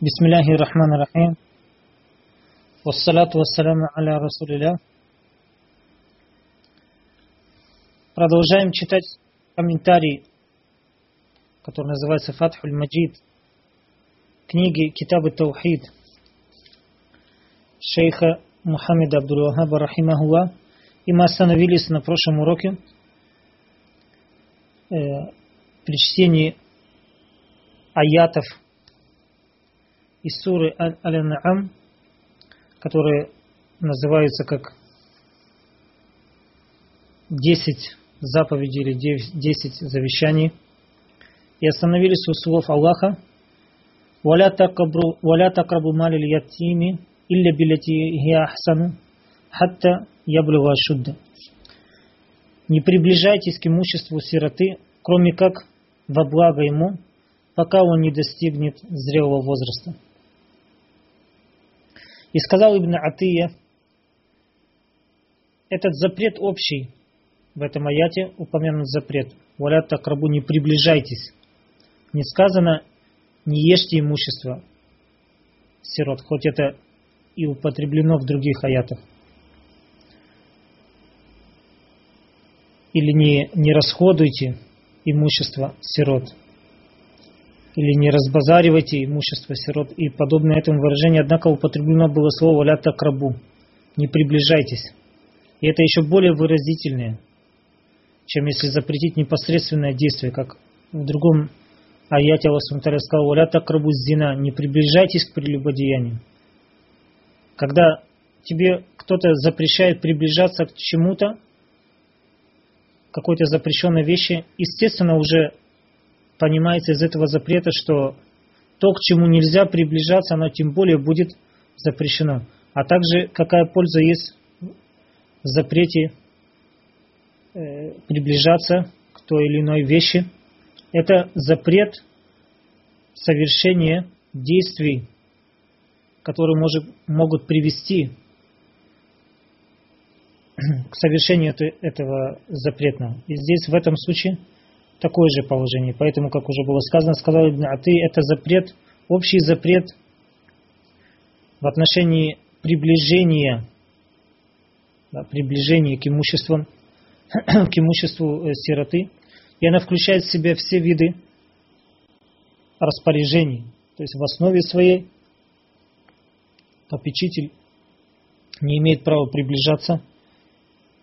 بسم الله الرحمن الرحيم والصلاة والسلام على رسول الله Продолжаем читать комментарий, который называется Фатхуль Маджид, книги Китабы Таухид шейха Мухаммеда Абдул-Вахаба Рахимахуа. И мы остановились на прошлом уроке э, при чтении аятов из суры Аль-Ан'ам, которые называются как 10 заповедей или 10 завещаний. И остановились у слов Аллаха «Валя такрабу малил ятими илля билати хия ахсану хатта яблюга шудда». Не приближайтесь к имуществу сироты, кроме как во благо ему, пока он не достигнет зрелого возраста. И сказал Ибн Атия, этот запрет общий, в этом аяте упомянут запрет. Валят такрабу, не приближайтесь. Не сказано, не ешьте имущество сирот, хоть это и употреблено в других аятах. Или не, не расходуйте имущество сирот или не разбазаривайте имущество сирот и подобное этому выражению, однако употреблено было слово ля такрабу, не приближайтесь. И это еще более выразительное, чем если запретить непосредственное действие, как в другом аяте Аллах сказал, ля такрабу зина, не приближайтесь к прелюбодеянию. Когда тебе кто-то запрещает приближаться к чему-то, какой-то запрещенной вещи, естественно, уже понимается из этого запрета, что то, к чему нельзя приближаться, оно тем более будет запрещено. А также какая польза есть в запрете э, приближаться к той или иной вещи. Это запрет совершения действий, которые может, могут привести к совершению этого запретного. И здесь в этом случае такое же положение. Поэтому, как уже было сказано, сказал Ибн Аты, это запрет, общий запрет в отношении приближения, да, приближения к имуществу, к имуществу э, сироты. И она включает в себя все виды распоряжений. То есть в основе своей попечитель не имеет права приближаться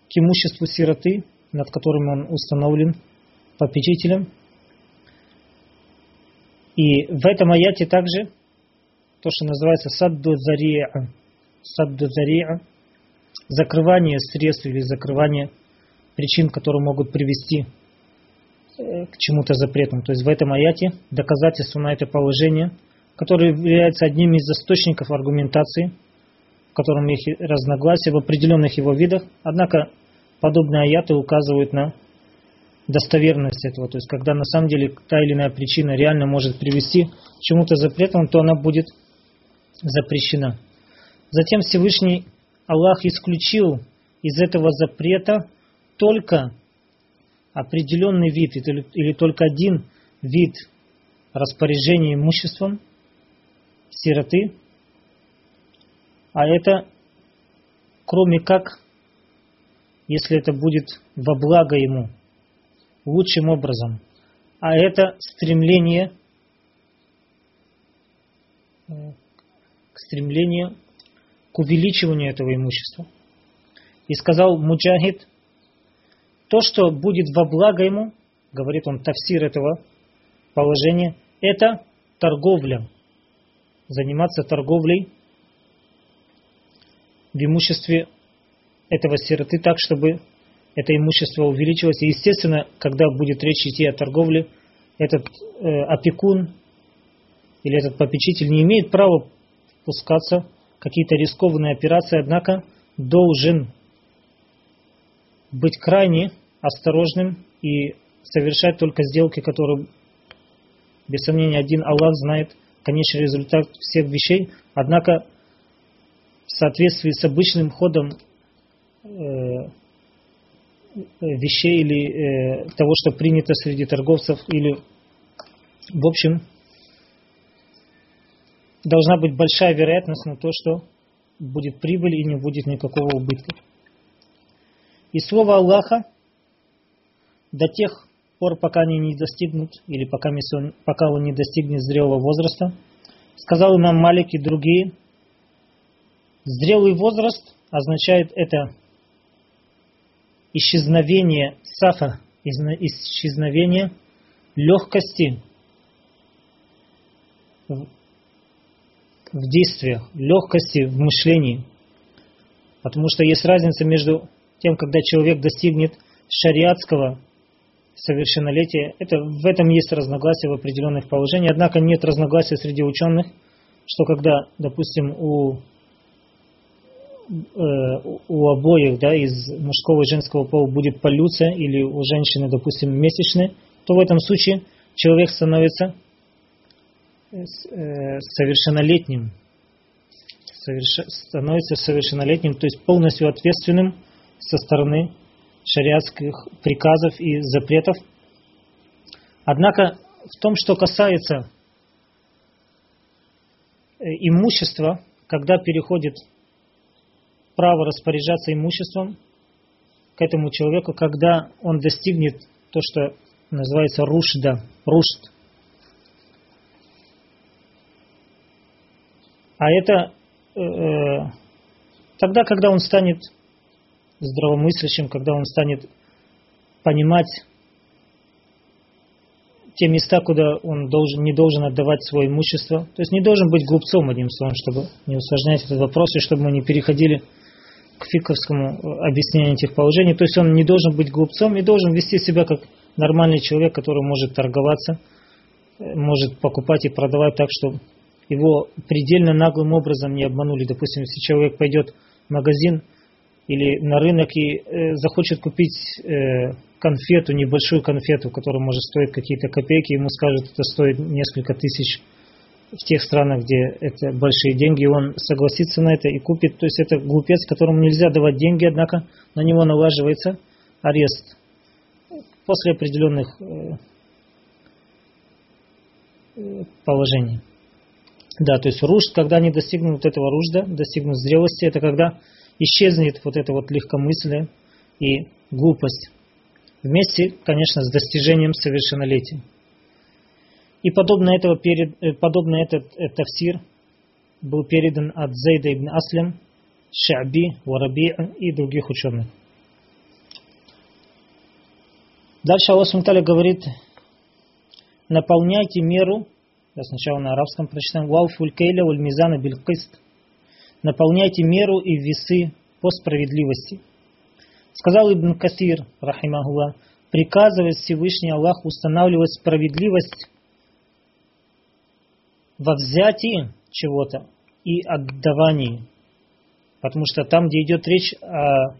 к имуществу сироты, над которым он установлен попечителем. И в этом аяте также то, что называется садду зари'a, закрывание средств или закрывание причин, которые могут привести э, к чему-то запретному. То есть в этом аяте доказательство на это положение, которое является одним из источников аргументации, в котором есть разногласия в определенных его видах. Однако подобные аяты указывают на достоверность этого. То есть, когда на самом деле та или иная причина реально может привести к чему-то запретному, то она будет запрещена. Затем Всевышний Аллах исключил из этого запрета только определенный вид или, или только один вид распоряжения имуществом сироты, а это кроме как, если это будет во благо ему, лучшим образом. А это стремление э, к стремлению к увеличиванию этого имущества. И сказал Муджахид, то, что будет во благо ему, говорит он тавсир этого положения, это торговля. Заниматься торговлей в имуществе этого сироты так, чтобы это имущество увеличивается. И, естественно, когда будет речь идти о торговле, этот э, опекун или этот попечитель не имеет права пускаться в какие-то рискованные операции, однако должен быть крайне осторожным и совершать только сделки, которые, без сомнения, один Аллах знает конечный результат всех вещей, однако в соответствии с обычным ходом э, вещей или э, того, что принято среди торговцев, или в общем должна быть большая вероятность на то, что будет прибыль и не будет никакого убытка. И слово Аллаха до тех пор, пока они не достигнут, или пока, он, пока он не достигнет зрелого возраста, сказал нам Малик и другие, зрелый возраст означает это исчезновение сафа, исчезновение легкости в действиях, легкости в мышлении. Потому что есть разница между тем, когда человек достигнет шариатского совершеннолетия. Это, в этом есть разногласия в определенных положениях. Однако нет разногласия среди ученых, что когда, допустим, у у обоих, да, из мужского и женского пола будет полюция или у женщины, допустим, месячные, то в этом случае человек становится э, совершеннолетним, становится совершеннолетним, то есть полностью ответственным со стороны шариатских приказов и запретов. Однако в том, что касается э, имущества, когда переходит право распоряжаться имуществом к этому человеку, когда он достигнет то, что называется рушда, рушд. А это э, э, тогда, когда он станет здравомыслящим, когда он станет понимать те места, куда он должен, не должен отдавать свое имущество. То есть не должен быть глупцом, одним словом, чтобы не усложнять этот вопрос, и чтобы мы не переходили к фиковскому э, объяснению этих положений. То есть он не должен быть глупцом и должен вести себя как нормальный человек, который может торговаться, э, может покупать и продавать так, чтобы его предельно наглым образом не обманули. Допустим, если человек пойдет в магазин или на рынок и э, захочет купить э, конфету, небольшую конфету, которая может стоить какие-то копейки, ему скажут, это стоит несколько тысяч в тех странах, где это большие деньги, он согласится на это и купит. То есть это глупец, которому нельзя давать деньги, однако на него налаживается арест после определенных э, э, положений. Да, то есть ружд, когда они достигнут этого ружда, достигнут зрелости, это когда исчезнет вот это вот легкомыслие и глупость. Вместе, конечно, с достижением совершеннолетия. И подобно, этого, перед, э, подобно этот э, тафсир был передан от Зейда ибн Аслям, Ша'би, Вараби и других ученых. Дальше Аллах Сумталя говорит, наполняйте меру, я сначала на арабском прочитаем, вауфуль кейля валь мизана биль наполняйте меру и весы по справедливости. Сказал Ибн Касир, рахимахулlah, приказывает Всевышний Аллах устанавливать справедливость во взятии чего-то и отдавании. Потому что там, где идет речь о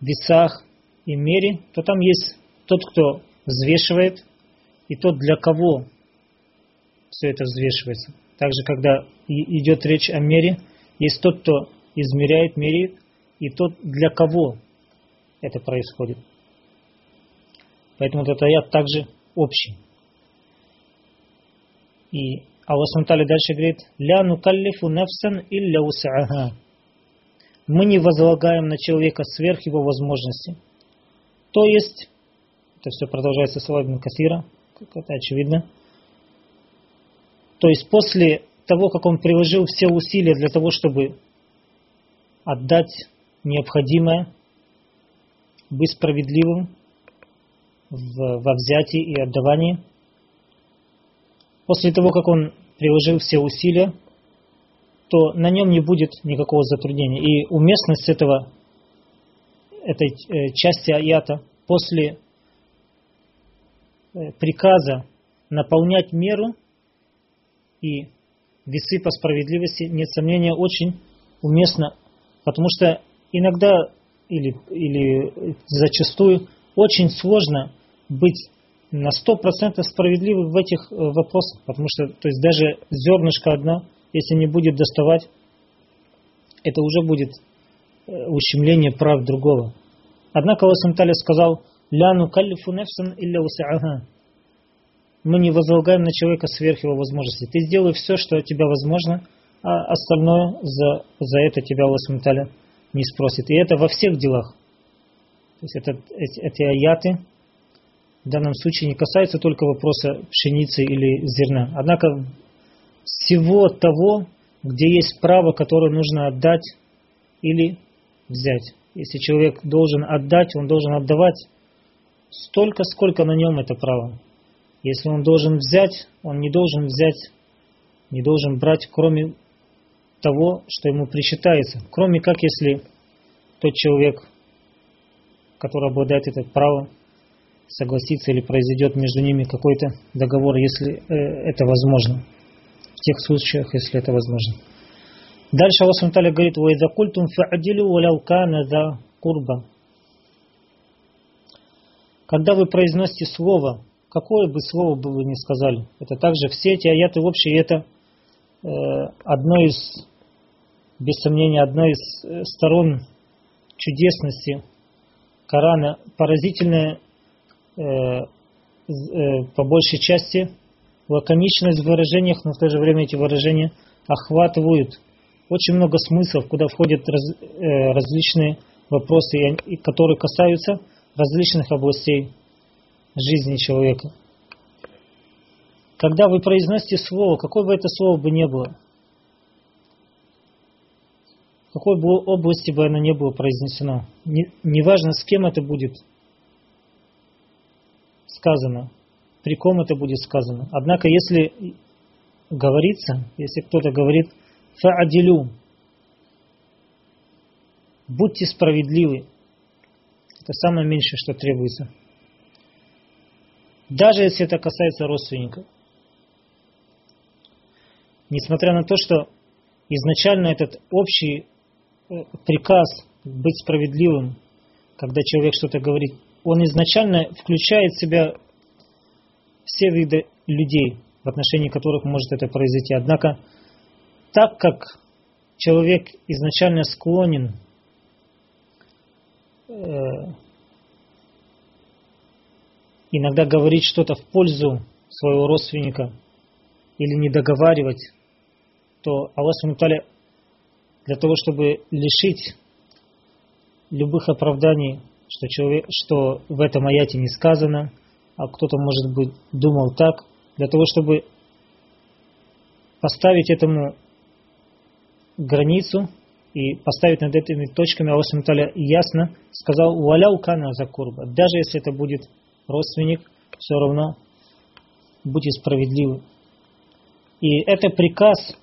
весах и мере, то там есть тот, кто взвешивает, и тот, для кого все это взвешивается. Также, когда идет речь о мере, есть тот, кто измеряет, меряет, и тот, для кого это происходит. Поэтому этот аят также общий. И Аллах Субтитры дальше говорит, «Ля нукаллифу нафсан илля уса'аха». Мы не возлагаем на человека сверх его возможностей. То есть, это все продолжается словами Касира, как это очевидно. То есть после того, как он приложил все усилия для того, чтобы отдать необходимое, быть справедливым во взятии и отдавании – после того, как он приложил все усилия, то на нем не будет никакого затруднения. И уместность этого, этой э, части аята после э, приказа наполнять меру и весы по справедливости, нет сомнения, очень уместно, потому что иногда или, или зачастую очень сложно быть на 100% справедливы в этих э, вопросах, потому что то есть даже зернышко одно, если не будет доставать, это уже будет э, ущемление прав другого. Однако Аллах сказал, «Ля нукаллифу нефсан илля уса'аха». мы не возлагаем на человека сверх его возможностей. Ты сделай все, что от тебя возможно, а остальное за, за это тебя Аллах Субтитры не спросит. И это во всех делах. То есть это, эти, эти аяты в данном случае не касаются только вопроса пшеницы или зерна. Однако всего того, где есть право, которое нужно отдать или взять. Если человек должен отдать, он должен отдавать столько, сколько на нем это право. Если он должен взять, он не должен взять, не должен брать, кроме того, что ему причитается. Кроме как, если тот человек, который обладает это право, согласится или произойдет между ними какой-то договор, если э, это возможно. В тех случаях, если это возможно. Дальше Аллах Субтитры говорит, «Вайза культум фа'адилю валяукана за курба». Когда вы произносите слово, какое бы слово бы вы ни сказали, это также все эти аяты общие, это э, одно из, без сомнения, одна из э, сторон чудесности Корана, поразительная э, по большей части лаконичность в выражениях, но в то же время эти выражения охватывают очень много смыслов, куда входят раз, э, различные вопросы, которые касаются различных областей жизни человека. Когда вы произносите слово, какое бы это слово бы ни было, в какой бы области бы оно ни было произнесено, неважно не с кем это будет сказано, при ком это будет сказано. Однако, если говорится, если кто-то говорит фа'адилю, будьте справедливы, это самое меньшее, что требуется. Даже если это касается родственников. Несмотря на то, что изначально этот общий э, приказ быть справедливым, когда человек что-то говорит, он изначально включает в себя все виды людей, в отношении которых может это произойти. Однако, так как человек изначально склонен Э, иногда говорить что-то в пользу своего родственника или не договаривать, то Аллах Субтитры для того, чтобы лишить любых оправданий, что, человек, что в этом аяте не сказано, а кто-то, может быть, думал так, для того, чтобы поставить этому границу, и поставить над этими точками Аллах Субтитры ясно сказал «Валяу кана за курба». Даже если это будет родственник, все равно будьте справедливы. И это приказ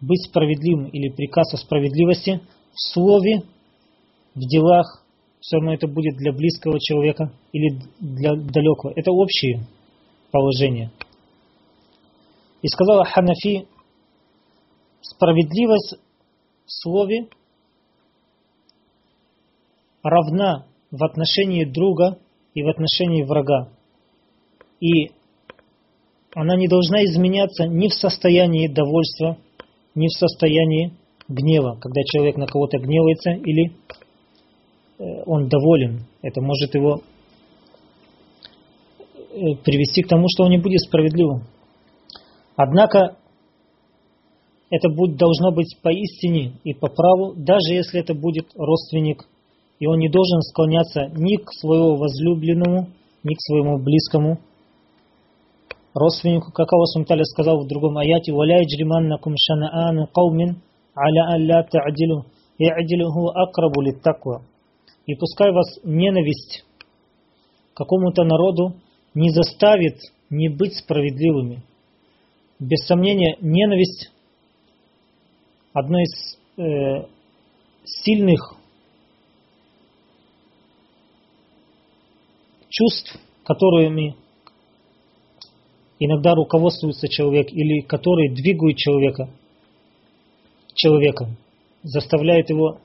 быть справедливым или приказ о справедливости в слове, в делах, все равно это будет для близкого человека или для далекого. Это общее положение. И сказала Ханафи, справедливость в слове равна в отношении друга и в отношении врага. И она не должна изменяться ни в состоянии довольства, ни в состоянии гнева, когда человек на кого-то гневается или э, он доволен. Это может его э, привести к тому, что он не будет справедливым. Однако это будет, должно быть поистине и по праву, даже если это будет родственник, и он не должен склоняться ни к своему возлюбленному, ни к своему близкому родственнику, как Аллах Субтитры сказал в другом аяте, «Валя иджриманнакум шанаану каумин аля алля та'дилу, и'дилуху акрабу литтаква». И пускай вас ненависть какому-то народу не заставит не быть справедливыми. Без сомнения, ненависть одно из э, сильных чувств, которыми иногда руководствуется человек или которые двигают человека, человека, заставляют его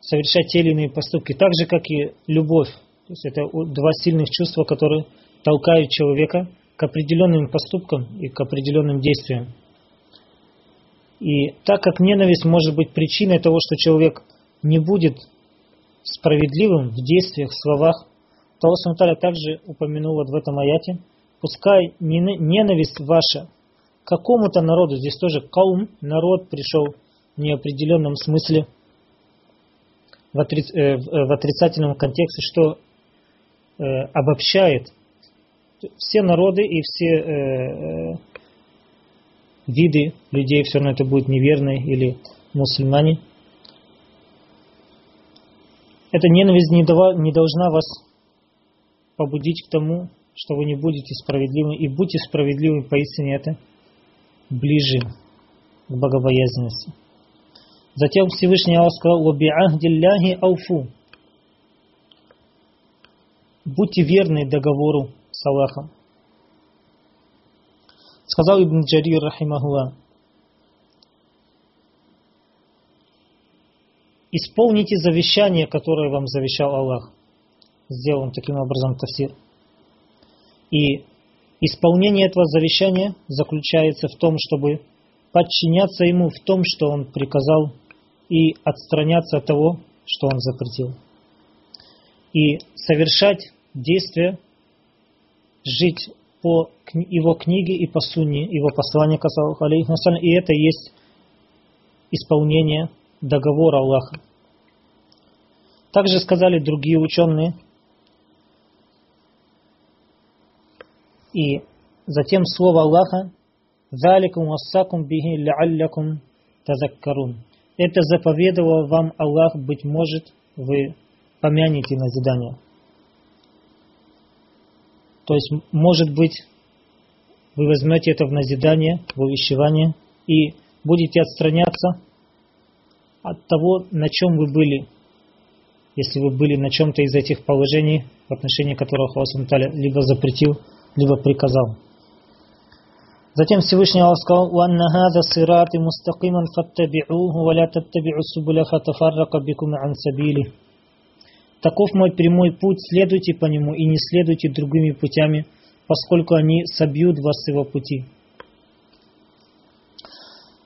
совершать те или иные поступки, так же, как и любовь. То есть это два сильных чувства, которые толкают человека к определенным поступкам и к определенным действиям. И так как ненависть может быть причиной того, что человек не будет справедливым в действиях, словах, то Аллах также упомянул вот в этом аяте, пускай ненависть ваша какому-то народу, здесь тоже каум, народ пришел в неопределенном смысле, в, отриц, э, в отрицательном контексте, что э, обобщает все народы и все э, э, виды людей, все равно это будет неверные или мусульмане. Эта ненависть не, дава, не должна вас побудить к тому, что вы не будете справедливы, и будьте справедливы, поистине это ближе к богобоязненности. Затем Всевышний Аллах сказал, «Ваби'ахдилляхи ауфу». Будьте верны договору с Аллахом. Сказал Ибн Джарир, рахимахулlah, исполните завещание, которое вам завещал Аллах. Сделал он таким образом тафсир. И исполнение этого завещания заключается в том, чтобы подчиняться ему в том, что он приказал, и отстраняться от того, что он запретил. И совершать действия, жить по его книге и по сунне, его послания, и это и есть исполнение договора Аллаха. Также сказали другие ученые, и затем слово Аллаха «Заликум вассакум бихи ляллякум тазаккарун». Это заповедовал вам Аллах, быть может, вы помянете назидание. То есть, может быть, вы возьмете это в назидание, в увещевание и будете отстраняться от того, на чем вы были, если вы были на чем-то из этих положений, в отношении которых Аллах либо запретил, либо приказал. Затем Всевышний Аллах сказал, «Уанна хаза сирати мустакиман фаттаби'уху, ва ля таттаби'у субуля фатафаррака бикум ан сабили». Таков мой прямой путь, следуйте по нему и не следуйте другими путями, поскольку они собьют вас с его пути.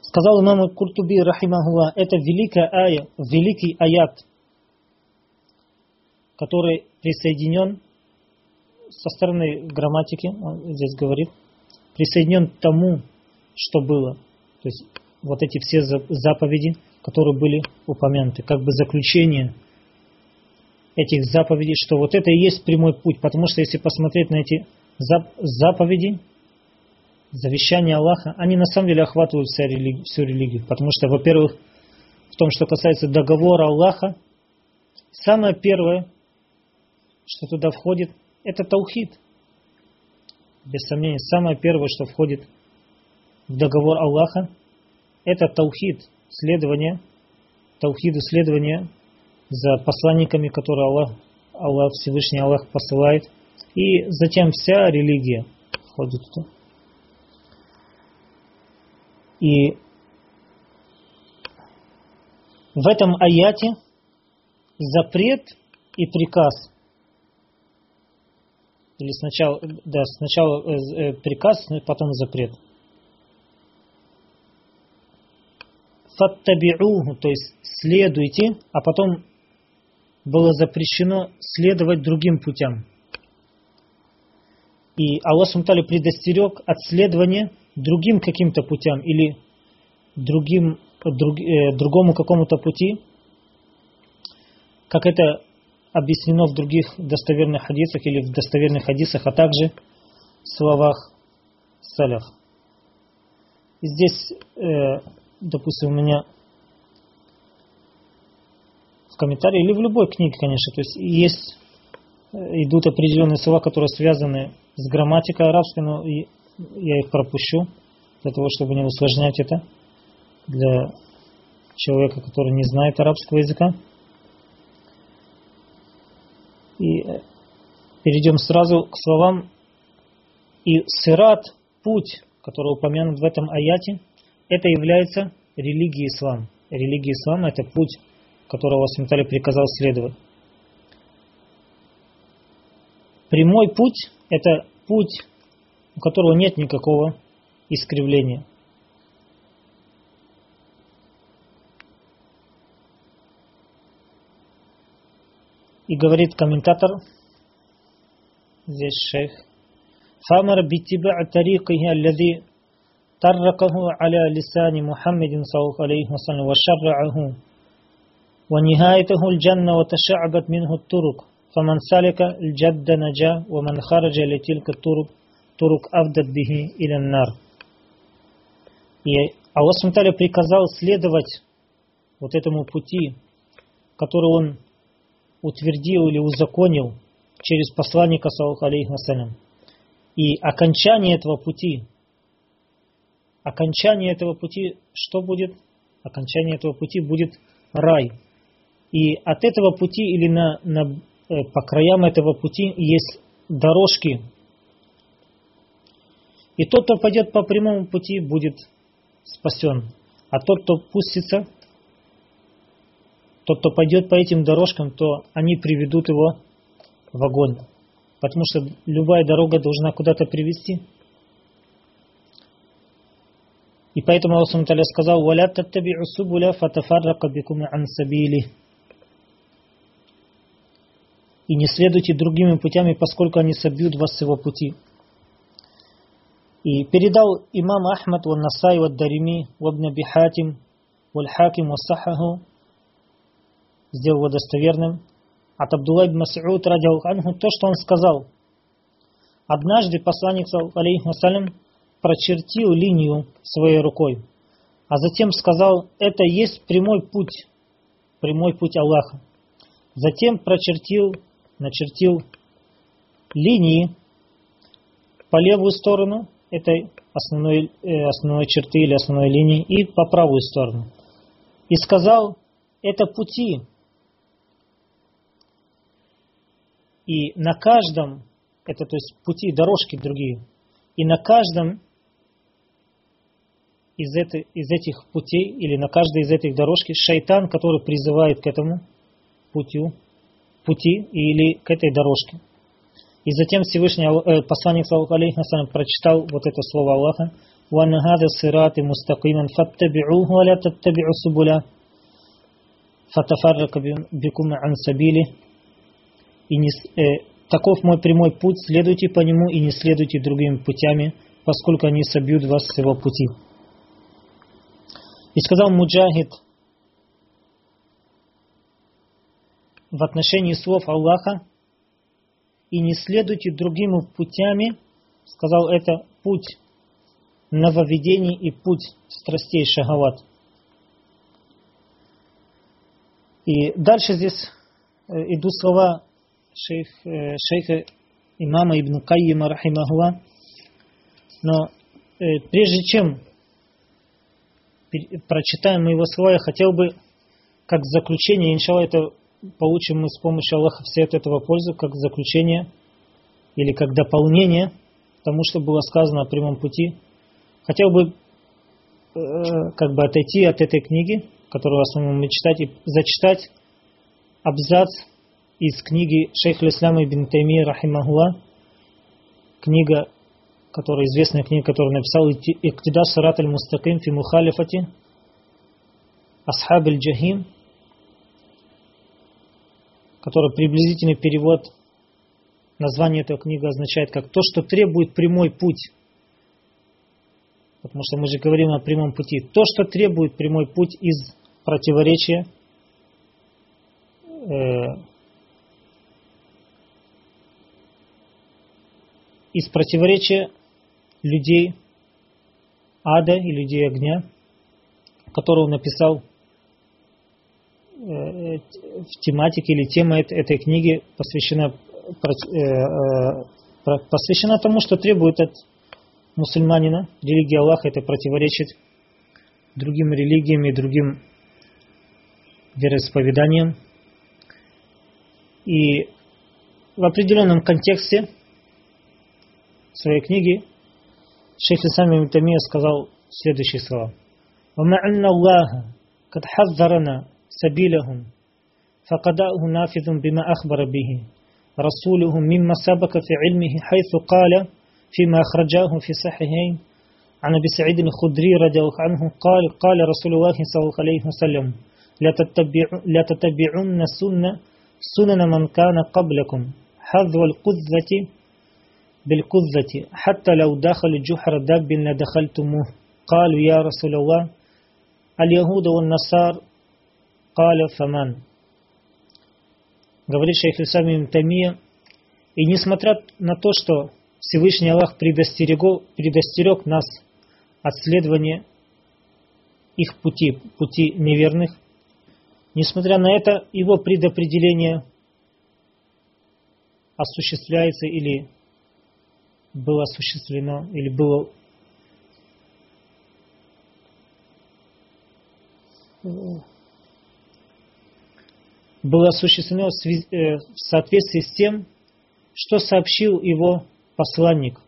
Сказал имам Куртуби, рахимахуа, это великая ая, великий аят, который присоединен со стороны грамматики, он здесь говорит, присоединен к тому, что было. То есть вот эти все заповеди, которые были упомянуты, как бы заключение этих заповедей, что вот это и есть прямой путь. Потому что если посмотреть на эти заповеди, завещания Аллаха, они на самом деле охватывают всю религию, всю религию. Потому что, во-первых, в том, что касается договора Аллаха, самое первое, что туда входит, это таухид. Без сомнения, самое первое, что входит в договор Аллаха, это таухид, следование, таухиду следование за посланниками, которые Аллах, Аллах Всевышний Аллах посылает. И затем вся религия входит туда. И в этом аяте запрет и приказ. Или сначала, да, сначала э, э, приказ, потом запрет. Фаттаби'уху, то есть следуйте, а потом было запрещено следовать другим путям. И Аллах Сумтали предостерег от следования другим каким-то путям или другим, друг, э, другому какому-то пути, как это объяснено в других достоверных хадисах или в достоверных хадисах, а также в словах салях. И здесь, э, допустим, у меня в комментарии или в любой книге, конечно, то есть есть э, идут определенные слова, которые связаны с грамматикой арабской, но я их пропущу, для того, чтобы не усложнять это для человека, который не знает арабского языка. И э, перейдем сразу к словам. И сират, путь, который упомянут в этом аяте, это является религией ислам. Религия ислама это путь, которого Святали приказал следовать. Прямой путь – это путь у которого нет никакого искривления. и говорит комментатор, здесь шейх, فأمر باتباع طريقه الذي طرقه على لسان محمد صلى الله عليه وسلم وشرعه ونهايته الجنة وتشعبت منه الطرق فمن سلك الجد نجا ومن خرج لتلك الطرق طرق أفدت به إلى النار И Аллах приказал следовать вот этому пути, который он утвердил или узаконил через посланника, саллаху. И окончание этого пути, окончание этого пути, что будет? Окончание этого пути будет рай. И от этого пути или на, на, э, по краям этого пути есть дорожки. И тот, кто пойдет по прямому пути, будет спасен. А тот, кто пустится, тот, кто пойдет по этим дорожкам, то они приведут его в огонь. Потому что любая дорога должна куда-то привести. И поэтому Аллах сказал, «Валя таттаби'у субуля фатафаррака бикум ан сабили». И не следуйте другими путями, поскольку они собьют вас с его пути. И передал имам Ахмад, ван Насай, ван Дарими, вабн Бихатим, валь Хаким, вассахаху, сделал его достоверным. От Абдулла ибн Мас'уд анху то, что он сказал. Однажды посланник, алейхи прочертил линию своей рукой, а затем сказал, это есть прямой путь, прямой путь Аллаха. Затем прочертил, начертил линии по левую сторону этой основной, э, основной черты или основной линии и по правую сторону. И сказал, это пути, И на каждом, это то есть пути, дорожки другие, и на каждом из, это, из этих путей, или на каждой из этих дорожки, шайтан, который призывает к этому путю, пути или к этой дорожке. И затем Всевышний э, посланник алейхи прочитал вот это слово Аллаха. وَأَنَّ هَذَا الصِّرَاطِ مُسْتَقِيمًا فَاتَّبِعُوهُ وَلَا تَتَّبِعُوا السُّبُلَ فَتَفَرَّقَ بِكُمْ عَنْ سَبِيلِهِ и не, э, таков мой прямой путь, следуйте по нему и не следуйте другими путями, поскольку они собьют вас с его пути. И сказал Муджахид в отношении слов Аллаха, и не следуйте другими путями, сказал это путь нововведений и путь страстей шагават. И дальше здесь э, идут слова шейх, э, шейха имама Ибн Кайима, рахимахуа. Но э, прежде чем прочитаем его слова, я хотел бы, как заключение, иншалла, это получим мы с помощью Аллаха все от этого пользу, как заключение или как дополнение тому, что было сказано о прямом пути. Хотел бы э, как бы отойти от этой книги, которую в основном мы читать, и зачитать абзац из книги Шейх Ислама ибн Тайми Рахимахуа, книга, которая известная книга, которую написал Иктида Сурат аль-Мустаким фи Мухалифати Асхаб аль-Джахим, который приблизительный перевод названия этой книги означает как то, что требует прямой путь. Потому что мы же говорим о прямом пути. То, что требует прямой путь из противоречия э, из противоречия людей ада и людей огня, который он написал э, в тематике или тема этой книги посвящена, э, э, посвящена тому, что требует от мусульманина, религия Аллаха, это противоречит другим религиям и другим вероисповеданиям. И в определенном контексте в своей книге шейх Исам Ибн сказал следующие слова. وَمَعَ أَنَّ اللَّهَ قَدْ حَذَّرَنَا سَبِيلَهُمْ فَقَدَاؤُهُ نَافِذٌ بِمَا أَخْبَرَ بِهِ رسوله مما سبق في علمه حيث قال فيما أخرجاه في صحيحين عن أبي سعيد الخدري رضي الله عنه قال قال رسول الله صلى الله عليه وسلم لا تتبعون سنة سنن من كان قبلكم حذو القذة بالقذة حتى لو دخل جحر دب لدخلتموه قالوا يا رسول الله اليهود والنصار قال فمن говорит шейх Исам Тамия, и несмотря на то, что Всевышний Аллах предостерег нас от следования их пути, пути неверных, несмотря на это, его предопределение осуществляется или было осуществлено, или было было осуществлено э, в соответствии с тем, что сообщил его посланник.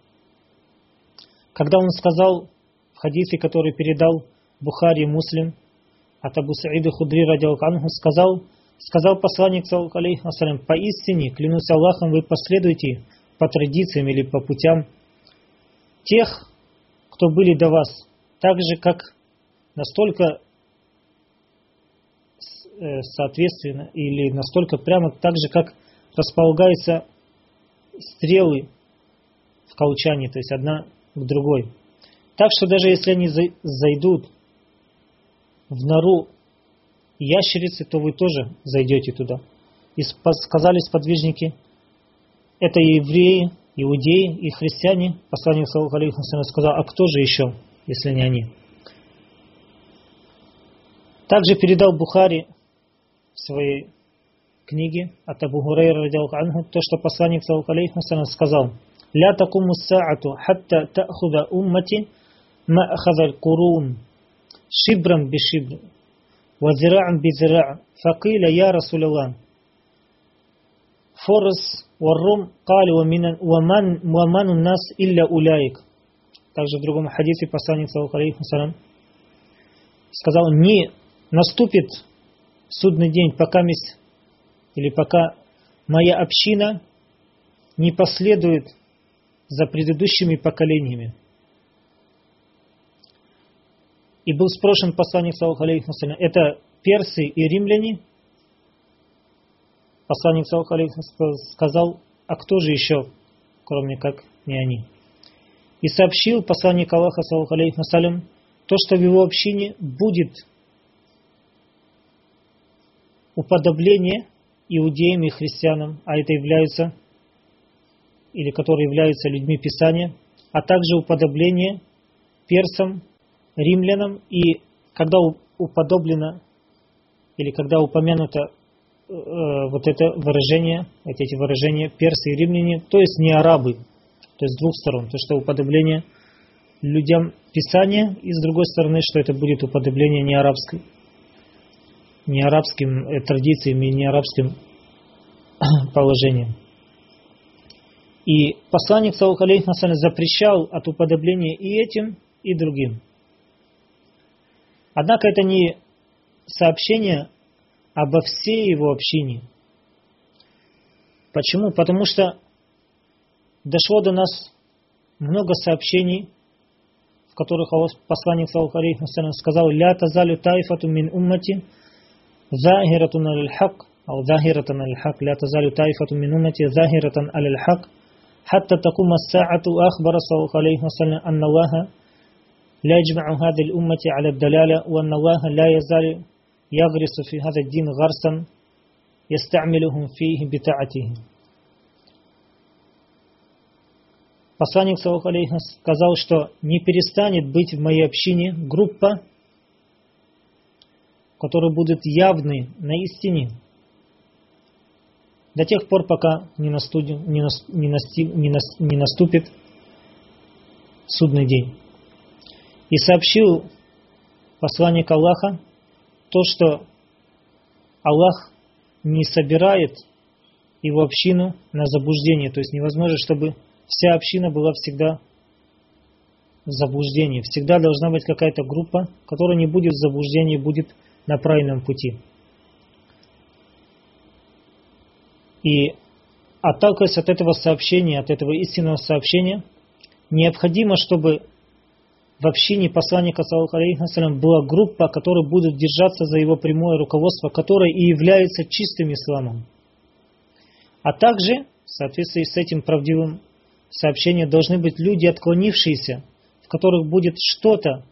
Когда он сказал в хадисе, который передал Бухари Муслим от Абу Саида Худри Радиалканху, сказал, сказал посланник, алейхиссалям, поистине, клянусь Аллахом, вы последуете по традициям или по путям тех, кто были до вас, так же, как настолько Э, соответственно или настолько прямо, так же, как располагаются стрелы в колчане, то есть одна к другой. Так что даже если они зайдут в нору ящерицы, то вы тоже зайдете туда. И сказали сподвижники, это евреи, иудеи и христиане. Посланник сказал, а кто же еще, если не они? Также передал Бухари в своей книге от Абу Хурейра анху, то, что посланник саллаху сказал, «Ля такуму саату хатта та'худа уммати ма'хазаль курун шибрам би шибр, ва зира'ан би зира' факиля я Расулаллах». Форос варрум кали ваман нас илля уляик. Также в другом хадисе посланник саллаху сказал, не наступит судный день, пока месть, или пока моя община не последует за предыдущими поколениями. И был спрошен посланник, саллаху это персы и римляне? Посланник, сказал, а кто же еще, кроме как не они? И сообщил посланник Аллаха, саллаху то, что в его общине будет уподобление иудеям и христианам, а это являются, или которые являются людьми Писания, а также уподобление персам, римлянам, и когда уподоблено, или когда упомянуто вот это выражение, эти, эти выражения персы и римляне, то есть не арабы, то есть с двух сторон, то что уподобление людям Писания, и с другой стороны, что это будет уподобление не арабской не арабским э, традициям и не арабским положением. И посланник Саллаху запрещал от уподобления и этим, и другим. Однако это не сообщение обо всей его общине. Почему? Потому что дошло до нас много сообщений, в которых посланник Саллаху сказал «Ля тазалю тайфату мин уммати ظاهرة على الحق أو ظاهرة على الحق لا تزال طائفة من أمتي ظاهرة على الحق حتى تقوم الساعة وأخبر صلى الله عليه وسلم أن الله لا يجمع هذه الأمة على الدلالة وأن الله لا يزال يغرس في هذا الدين غرسا يستعملهم فيه بتاعته Посланник Саллаху сказал, что не перестанет быть в моей общине группа которые будут явны на истине, до тех пор, пока не, наступит, не, не, не наступит судный день. И сообщил посланник Аллаха то, что Аллах не собирает его общину на заблуждение. То есть невозможно, чтобы вся община была всегда в заблуждении. Всегда должна быть какая-то группа, которая не будет в заблуждении, будет на правильном пути. И отталкиваясь от этого сообщения, от этого истинного сообщения, необходимо, чтобы в общине посланника саллаху была группа, которая будет держаться за его прямое руководство, которое и является чистым исламом. А также, в соответствии с этим правдивым сообщения должны быть люди, отклонившиеся, в которых будет что-то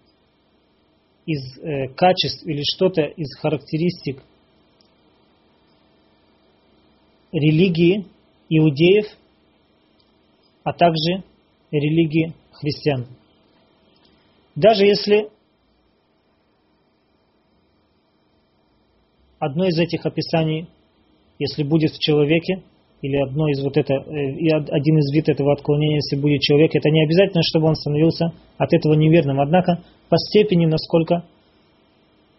из э, качеств или что-то из характеристик религии иудеев, а также религии христиан. Даже если одно из этих описаний, если будет в человеке, или одно из вот это, э, один из вид этого отклонения, если будет человек, это не обязательно, чтобы он становился от этого неверным. Однако по степени, насколько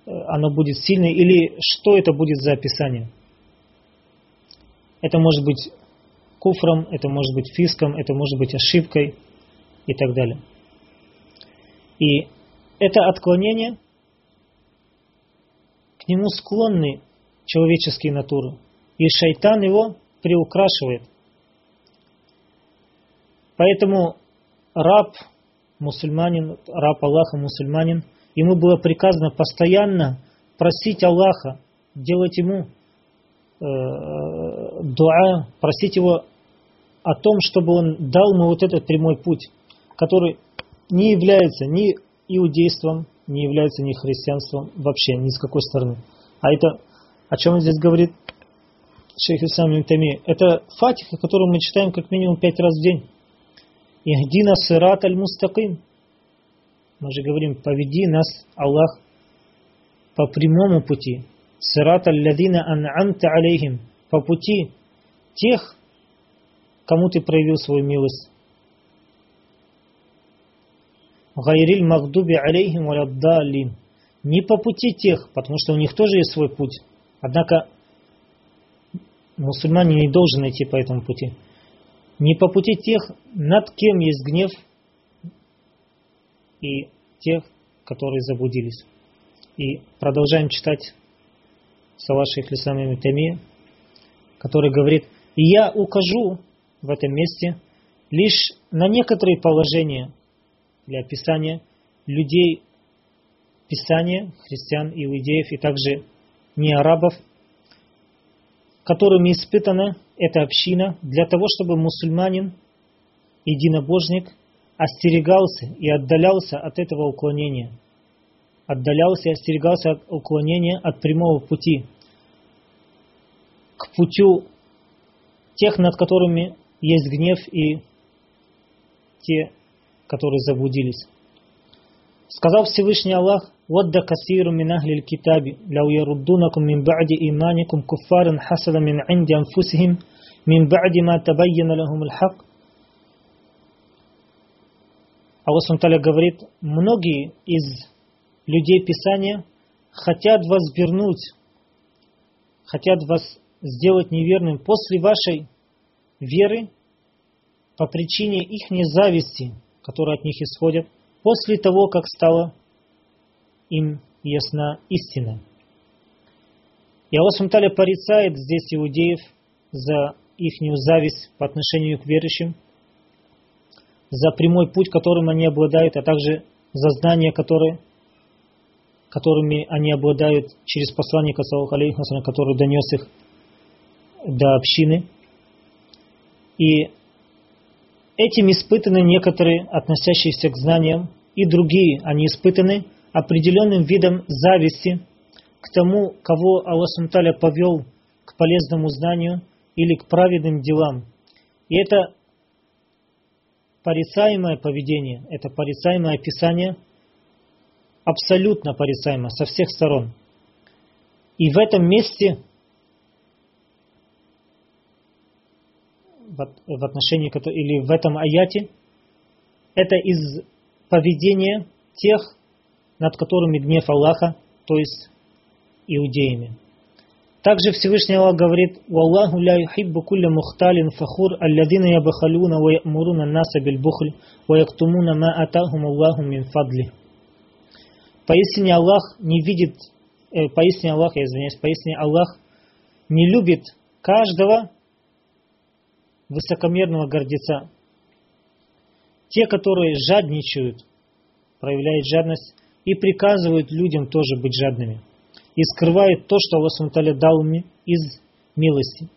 э, оно будет сильное, или что это будет за описание. Это может быть куфром, это может быть фиском, это может быть ошибкой и так далее. И это отклонение, к нему склонны человеческие натуры. И шайтан его приукрашивает. Поэтому раб, мусульманин, раб Аллаха, мусульманин, ему было приказано постоянно просить Аллаха, делать ему э, дуа, просить его о том, чтобы он дал ему вот этот прямой путь, который не является ни иудейством, не является ни христианством вообще, ни с какой стороны. А это, о чем он здесь говорит, шейх Исам Тами, это фатиха, которую мы читаем как минимум пять раз в день. Ихдина сират аль-мустаким. Мы же говорим, поведи нас, Аллах, по прямому пути. Сират аль-ладина ан'амта алейхим. По пути тех, кому ты проявил свою милость. Гайриль магдуби алейхим валяддалин. Не по пути тех, потому что у них тоже есть свой путь. Однако мусульманин не должен идти по этому пути. Не по пути тех, над кем есть гнев, и тех, которые заблудились. И продолжаем читать слова Шейх Лисана Тами, который говорит, «И я укажу в этом месте лишь на некоторые положения для описания людей Писания, христиан, иудеев и также не арабов – которыми испытана эта община, для того, чтобы мусульманин, единобожник, остерегался и отдалялся от этого уклонения. Отдалялся и остерегался от уклонения от прямого пути к путю тех, над которыми есть гнев и те, которые заблудились. Сказал Всевышний Аллах, «Вадда касиру мин ахлил китаби, ляу яруддунакум мин ба'ди иманикум куффаран хасада мин инди анфусихим, мин ба'ди ма табайяна лахум алхак». Аллах Субтитры говорит, многие из людей Писания хотят вас вернуть, хотят вас сделать неверным после вашей веры по причине их независти – которая от них исходит, после того, как стало им ясна истина. И Аллах Сумталя порицает здесь иудеев за их зависть по отношению к верующим, за прямой путь, которым они обладают, а также за знания, которые, которыми они обладают через посланника, который донес их до общины. И этим испытаны некоторые, относящиеся к знаниям, и другие, они испытаны определенным видом зависти к тому, кого Аллах Сумталя повел к полезному знанию или к праведным делам. И это порицаемое поведение, это порицаемое описание, абсолютно порицаемо со всех сторон. И в этом месте в отношении или в этом аяте это из поведения тех, над которыми гнев Аллаха, то есть иудеями. Также Всевышний Аллах говорит, «Валлаху ля юхиббу кулля мухталин фахур, алладина ябахалюна ва ямуруна наса биль бухль, ва яктумуна ма атахум Аллаху мин фадли». Поистине Аллах не видит, э, поистине Аллах, я извиняюсь, поистине Аллах не любит каждого высокомерного гордеца. Те, которые жадничают, проявляют жадность, и приказывают людям тоже быть жадными. И скрывают то, что Аллах Субтитры дал мне из милости.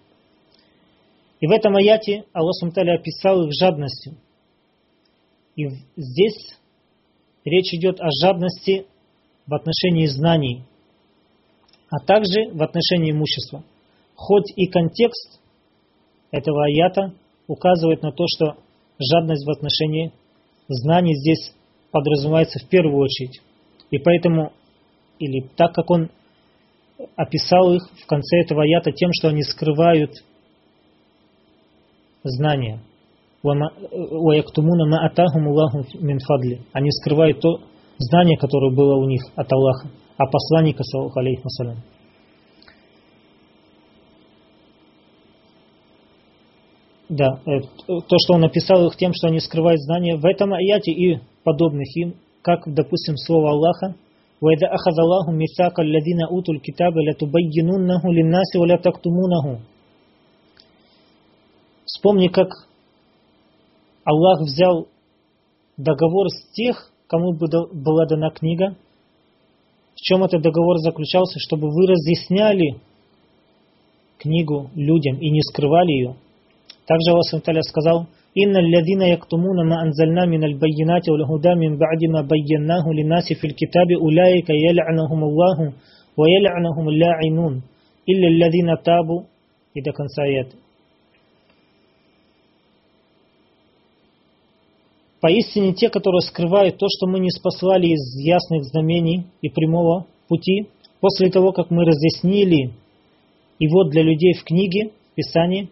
И в этом аяте Аллах Сумталя описал их жадностью. И здесь речь идет о жадности в отношении знаний, а также в отношении имущества. Хоть и контекст этого аята указывает на то, что жадность в отношении знаний здесь подразумевается в первую очередь. И поэтому, или так как он описал их в конце этого аята тем, что они скрывают знания. Они скрывают то знание, которое было у них от Аллаха, а посланника, саллаху алейхи Да, э, то, что он написал их тем, что они скрывают знания, в этом аяте и подобных им, как, допустим, слово Аллаха, وَإِذَا أَخَذَ اللَّهُ مِثَاقَ الَّذِينَ أُوتُوا الْكِتَابَ لَتُبَيِّنُنَّهُ لِلنَّاسِ وَلَا تَكْتُمُونَهُ Вспомни, как Аллах взял договор с тех, кому была дана книга. В чем этот договор заключался? Чтобы вы разъясняли книгу людям и не скрывали ее. Также Аллах Субтитры сказал, «Инна лядина яктумуна ма анзальна миналь байянати ул худа мин ба'ди ма байяннаху линаси фил китабе уляйка ял'анахум Аллаху ва ял'анахум ля'инун, илля лядина табу» и до конца аята. Поистине те, которые скрывают то, что мы не спасали из ясных знамений и прямого пути, после того, как мы разъяснили его для людей в книге, в Писании,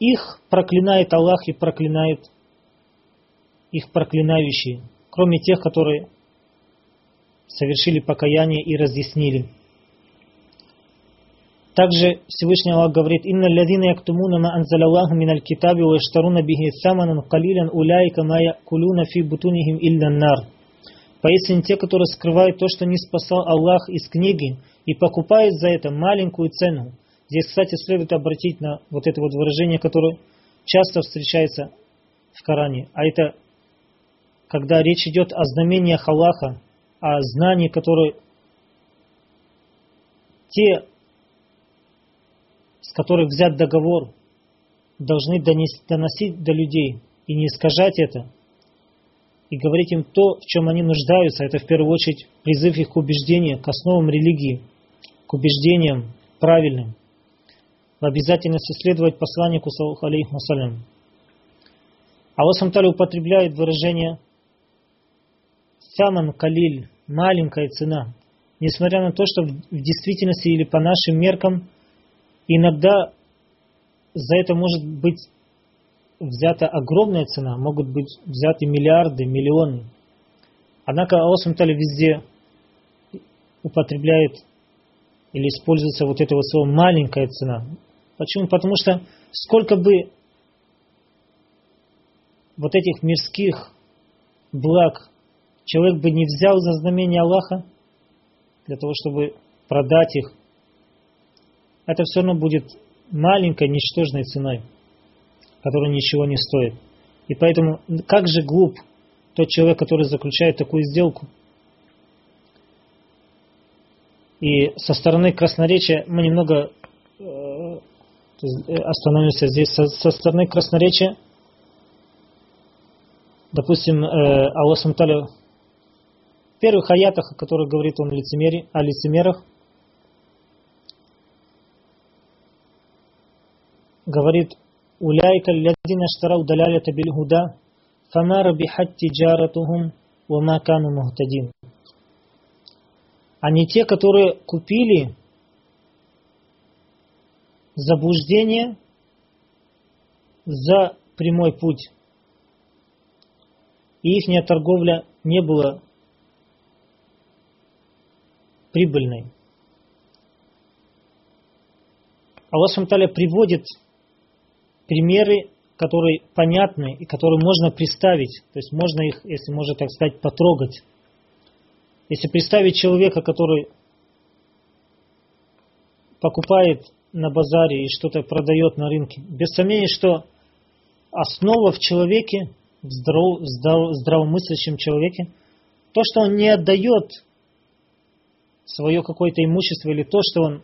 их проклинает Аллах и проклинают их проклинающие, кроме тех, которые совершили покаяние и разъяснили. Также Всевышний Аллах говорит, «Инна лядина яктумуна ма анзалаллаху миналь китаби ва иштаруна бихи саманан калилян уляйка ма якулуна фи бутунихим илля нар». Поистине те, которые скрывают то, что не спасал Аллах из книги, и покупают за это маленькую цену, Здесь, кстати, следует обратить на вот это вот выражение, которое часто встречается в Коране. А это когда речь идет о знамениях Аллаха, о знании, которые те, с которых взят договор, должны донести, доносить до людей и не искажать это, и говорить им то, в чем они нуждаются. Это в первую очередь призыв их к убеждению, к основам религии, к убеждениям правильным в обязательности следовать посланнику, алейхи вассалям. Аллах Самтали употребляет выражение «саман калиль» – маленькая цена. Несмотря на то, что в действительности или по нашим меркам иногда за это может быть взята огромная цена, могут быть взяты миллиарды, миллионы. Однако Аллах Самтали везде употребляет или используется вот это вот слово маленькая цена. Почему? Потому что сколько бы вот этих мирских благ человек бы не взял за знамение Аллаха, для того, чтобы продать их, это все равно будет маленькой, ничтожной ценой, которая ничего не стоит. И поэтому, как же глуп тот человек, который заключает такую сделку. И со стороны красноречия мы немного остановимся здесь со, со стороны красноречия. Допустим, э, Аллах Сумталя в первых аятах, о которых говорит он лицемере, о лицемерах, говорит «Уляйка лядина штарау далялята бильгуда, фама рабихат тиджаратухум, вама кану мухтадин». Они те, которые купили заблуждение за прямой путь. И их торговля не была прибыльной. Аллах Сумталя приводит примеры, которые понятны и которые можно представить. То есть можно их, если можно так сказать, потрогать. Если представить человека, который покупает на базаре и что-то продает на рынке, без сомнения, что основа в человеке, в, здоров, в здравомыслящем человеке, то, что он не отдает свое какое-то имущество или то, что он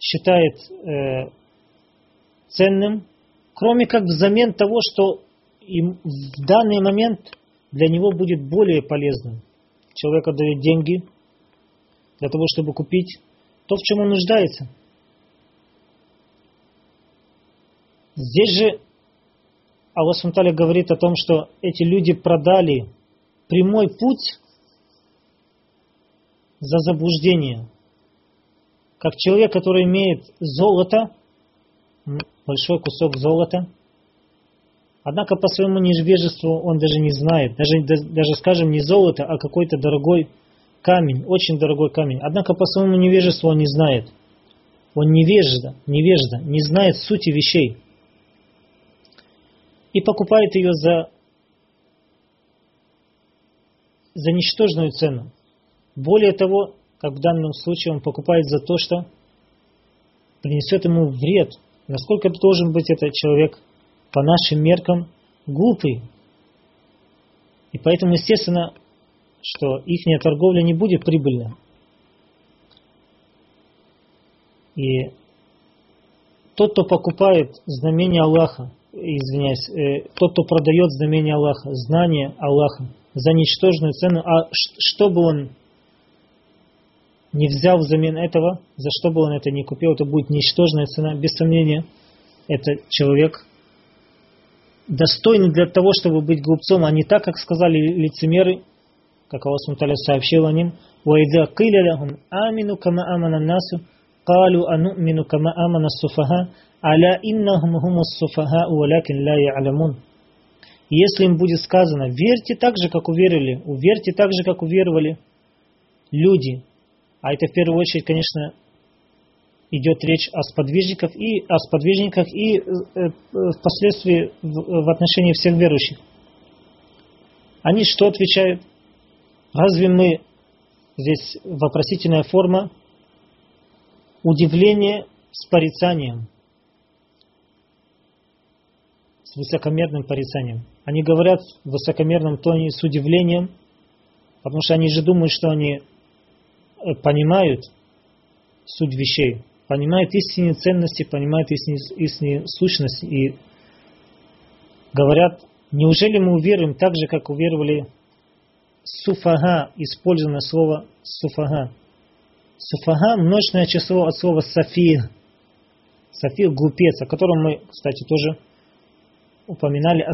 считает э, ценным, кроме как взамен того, что им в данный момент для него будет более полезным. Человек отдает деньги для того, чтобы купить то, в чем он нуждается. Здесь же Аллах Сумталя говорит о том, что эти люди продали прямой путь за заблуждение. Как человек, который имеет золото, большой кусок золота, однако по своему невежеству он даже не знает, даже, даже скажем, не золото, а какой-то дорогой камень, очень дорогой камень. Однако по своему невежеству он не знает. Он невежда, невежда, не знает сути вещей и покупает ее за, за ничтожную цену. Более того, как в данном случае, он покупает за то, что принесет ему вред. Насколько должен быть этот человек по нашим меркам глупый. И поэтому, естественно, что их торговля не будет прибыльна. И тот, кто покупает знамение Аллаха, извиняюсь, э, тот, кто продает знамение Аллаха, знание Аллаха за ничтожную цену, а что бы он не взял взамен этого, за что бы он это не купил, это будет ничтожная цена, без сомнения, это человек достойный для того, чтобы быть глупцом, а не так, как сказали лицемеры, как Аллах Сумталя сообщил о ним, وَإِذَا قِيلَ لَهُمْ آمِنُوا كَمَا آمَنَ النَّاسُ قَالُوا أَنُؤْمِنُ كَمَا آمَنَ السُّفَهَاءُ Аля иннахум хумус суфаха валякин ля я'лямун. Если им будет сказано, верьте так же, как уверили, уверьте так же, как уверовали люди. А это в первую очередь, конечно, идет речь о сподвижниках и о сподвижниках и э, э, впоследствии в, в отношении всех верующих. Они что отвечают? Разве мы здесь вопросительная форма удивление с порицанием? с высокомерным порицанием. Они говорят в высокомерном тоне с удивлением, потому что они же думают, что они э, понимают суть вещей, понимают истинные ценности, понимают истинную, истинную сущность и говорят, неужели мы уверуем так же, как уверовали суфага, использованное слово суфага. Суфага – множественное число от слова сафир. Сафир – глупец, о котором мы, кстати, тоже упоминали,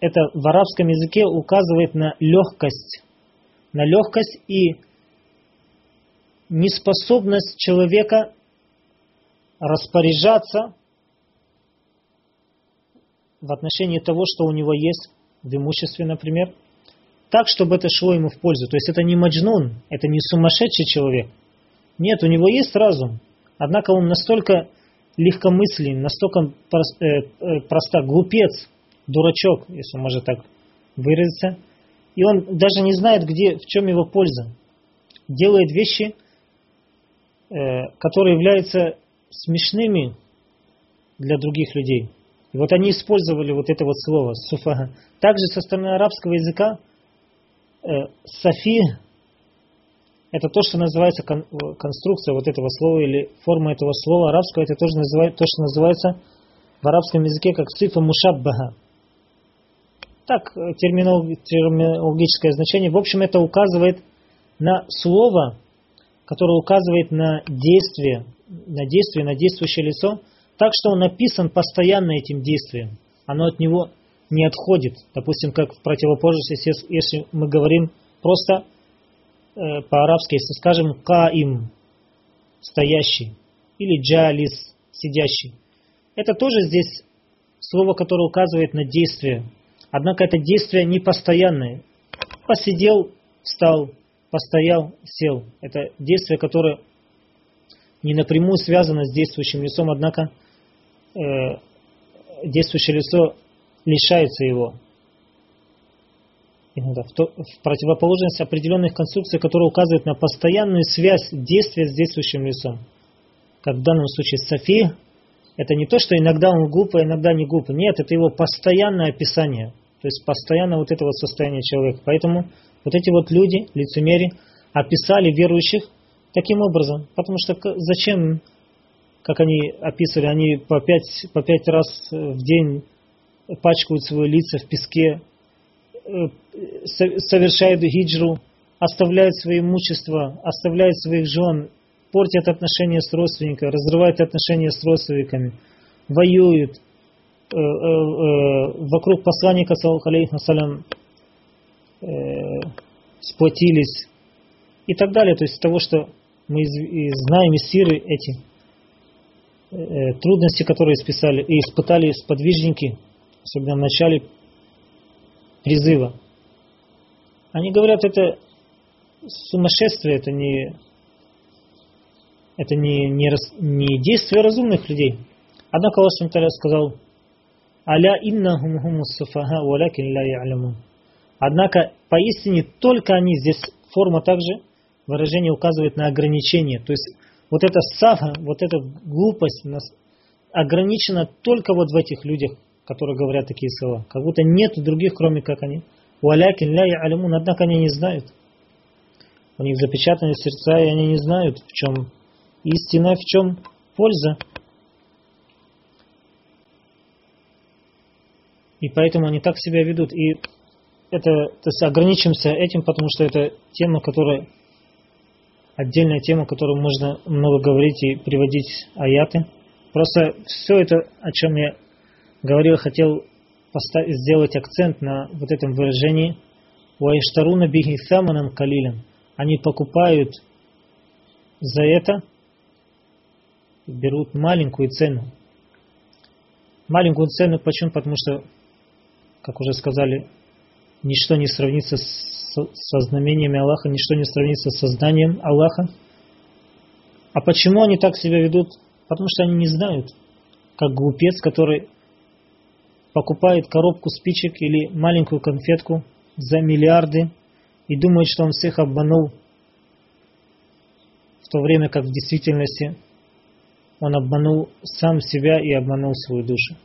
это в арабском языке указывает на легкость, на легкость и неспособность человека распоряжаться в отношении того, что у него есть в имуществе, например, так, чтобы это шло ему в пользу. То есть это не маджнун, это не сумасшедший человек. Нет, у него есть разум, однако он настолько легкомыслен, настолько э, э, проста, глупец, дурачок, если можно так выразиться. И он даже не знает, где, в чем его польза. Делает вещи, э, которые являются смешными для других людей. И вот они использовали вот это вот слово суфага. Также со стороны арабского языка сафи это то, что называется кон, конструкция вот этого слова или форма этого слова арабского, это тоже называет, то, что называется в арабском языке как цифа мушаббаха. Так, э, терминологическое значение. В общем, это указывает на слово, которое указывает на действие, на действие, на действующее лицо, так что он написан постоянно этим действием. Оно от него не отходит. Допустим, как в противоположности, если мы говорим просто Э, по-арабски, если скажем каим, стоящий, или джалис, сидящий. Это тоже здесь слово, которое указывает на действие. Однако это действие не постоянное. Посидел, встал, постоял, сел. Это действие, которое не напрямую связано с действующим лицом, однако э, действующее лицо лишается его иногда, в, то, в противоположность определенных конструкций, которые указывают на постоянную связь действия с действующим лицом. Как в данном случае Софи, это не то, что иногда он глупый, а иногда не глупый. Нет, это его постоянное описание. То есть постоянно вот это вот состояние человека. Поэтому вот эти вот люди, лицемери, описали верующих таким образом. Потому что зачем как они описывали, они по пять, по пять раз в день пачкают свои лица в песке, э, совершают хиджру, оставляют свои имущества, оставляют своих жен, портят отношения с родственниками, разрывают отношения с родственниками, воюют, э, э, вокруг посланника, салям, сплотились и так далее. То есть того, что мы знаем из сиры эти трудности, которые исписали и испытали сподвижники, особенно в начале призыва. Они говорят, это сумасшествие, это не, это не, не, не действие разумных людей. Однако Аллах сказал, «Аля иннахум хумус суфаха, валякин ла я'лямун». Однако, поистине, только они, здесь форма также, выражение указывает на ограничение. То есть, вот эта сафа, вот эта глупость ограничена только вот в этих людях, которые говорят такие слова. Как будто нет других, кроме как они. Валякин ля алимун, однако они не знают. У них запечатаны сердца, и они не знают, в чем истина, в чем польза. И поэтому они так себя ведут. И это, то есть ограничимся этим, потому что это тема, которая отдельная тема, которую можно много говорить и приводить аяты. Просто все это, о чем я говорил, хотел сделать акцент на вот этом выражении «Ваиштаруна бихи саманан калилем». Они покупают за это, берут маленькую цену. Маленькую цену почему? Потому что, как уже сказали, ничто не сравнится со знамениями Аллаха, ничто не сравнится с созданием Аллаха. А почему они так себя ведут? Потому что они не знают, как глупец, который покупает коробку спичек или маленькую конфетку за миллиарды и думает, что он всех обманул, в то время как в действительности он обманул сам себя и обманул свою душу.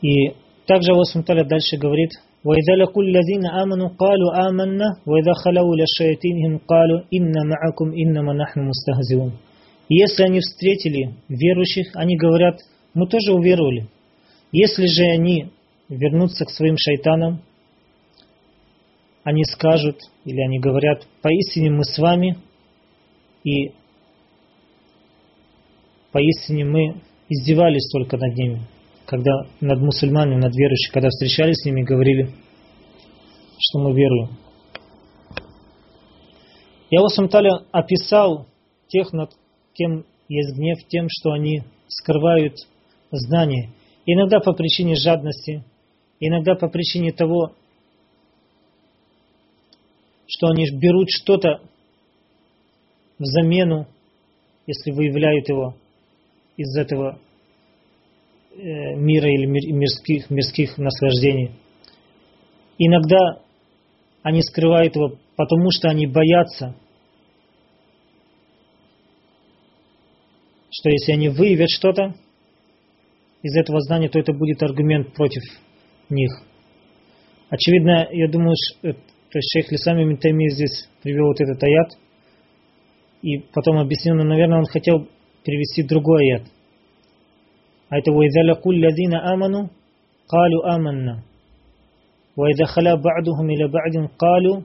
И также Аллах Субтитры дальше говорит, وإذا لقوا الذين آمنوا قالوا آمنا وإذا خلوا إلى شياطينهم قالوا إنا معكم إنما نحن مستهزئون если они встретили верующих, они говорят, мы тоже уверовали. Если же они вернутся к своим шайтанам, они скажут, или они говорят, поистине мы с вами, и поистине мы издевались только над ними, когда над мусульманами, над верующими, когда встречались с ними, говорили, что мы веруем. Я Аллах описал тех, над кем есть гнев, тем, что они скрывают знания. Иногда по причине жадности, иногда по причине того, что они берут что-то в замену, если выявляют его из этого э, мира или мирских, мирских наслаждений. Иногда они скрывают его, потому что они боятся что если они выявят что-то из этого знания, то это будет аргумент против них. Очевидно, я думаю, что, э, то есть шейх Лисами Митайми здесь привел вот этот аят, и потом объяснил, но, наверное, он хотел привести другой аят. А это وَإِذَا لَقُوا الَّذِينَ آمَنُوا قَالُوا آمَنَّا وَإِذَا خَلَا بَعْدُهُمْ إِلَى بَعْدٍ قَالُوا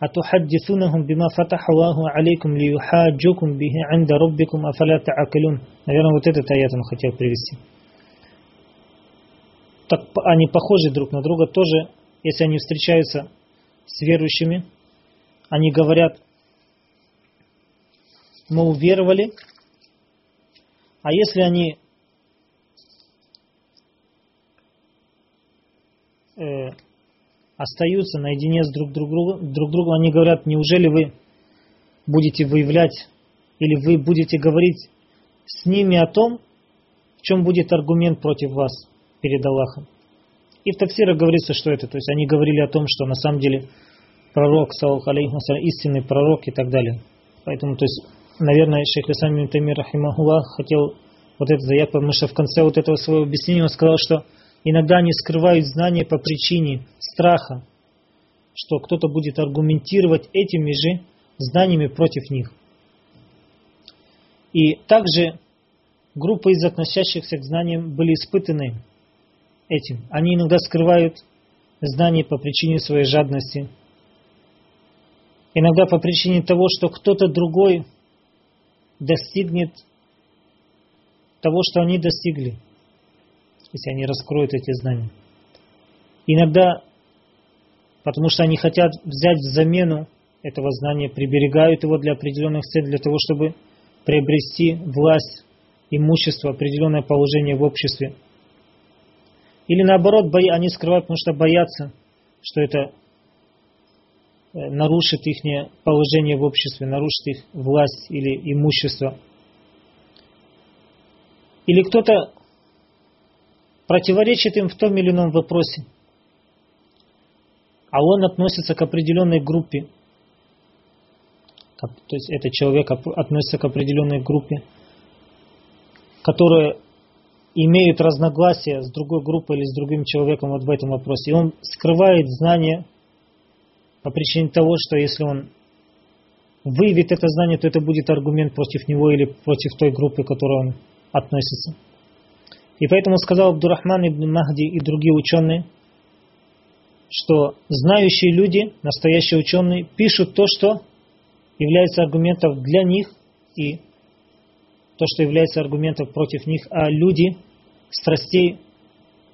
«Атухаддисунахум бима фатахаллаху алейкум лиюхаджукум бихи анда руббикум афаля таакалюн». Наверное, вот этот аят он хотел привести. Так они похожи друг на друга тоже, если они встречаются с верующими, они говорят, мы уверовали, а если они э, остаются наедине с друг, друг, друг другом, они говорят, неужели вы будете выявлять или вы будете говорить с ними о том, в чем будет аргумент против вас перед Аллахом. И в Тавсирах говорится, что это. То есть они говорили о том, что на самом деле пророк, истинный пророк и так далее. Поэтому, то есть, наверное, шейх Исам Тамир Рахимахуллах хотел вот это заявить, потому что в конце вот этого своего объяснения он сказал, что Иногда они скрывают знания по причине страха, что кто-то будет аргументировать этими же знаниями против них. И также группы из относящихся к знаниям были испытаны этим. Они иногда скрывают знания по причине своей жадности. Иногда по причине того, что кто-то другой достигнет того, что они достигли, если они раскроют эти знания. Иногда, потому что они хотят взять в замену этого знания, приберегают его для определенных целей, для того, чтобы приобрести власть, имущество, определенное положение в обществе. Или наоборот, они скрывают, потому что боятся, что это э, нарушит их положение в обществе, нарушит их власть или имущество. Или кто-то противоречит им в том или ином вопросе, а он относится к определенной группе, то есть этот человек относится к определенной группе, которые имеют разногласия с другой группой или с другим человеком вот в этом вопросе. И он скрывает знания по причине того, что если он выявит это знание, то это будет аргумент против него или против той группы, к которой он относится. И поэтому сказал Абдурахман ибн Махди и другие ученые, что знающие люди, настоящие ученые, пишут то, что является аргументом для них и то, что является аргументом против них, а люди страстей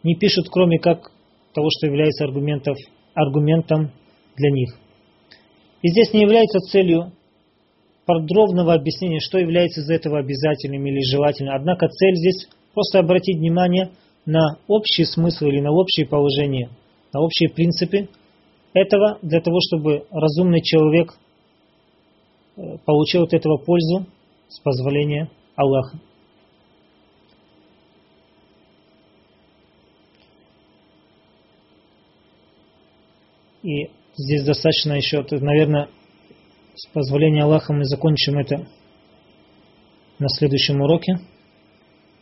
не пишут, кроме как того, что является аргументов, аргументом для них. И здесь не является целью подробного объяснения, что является из этого обязательным или желательным. Однако цель здесь просто обратить внимание на общий смысл или на общее положение, на общие принципы этого, для того, чтобы разумный человек э, получил от этого пользу с позволения Аллаха. И здесь достаточно еще, наверное, с позволения Аллаха мы закончим это на следующем уроке.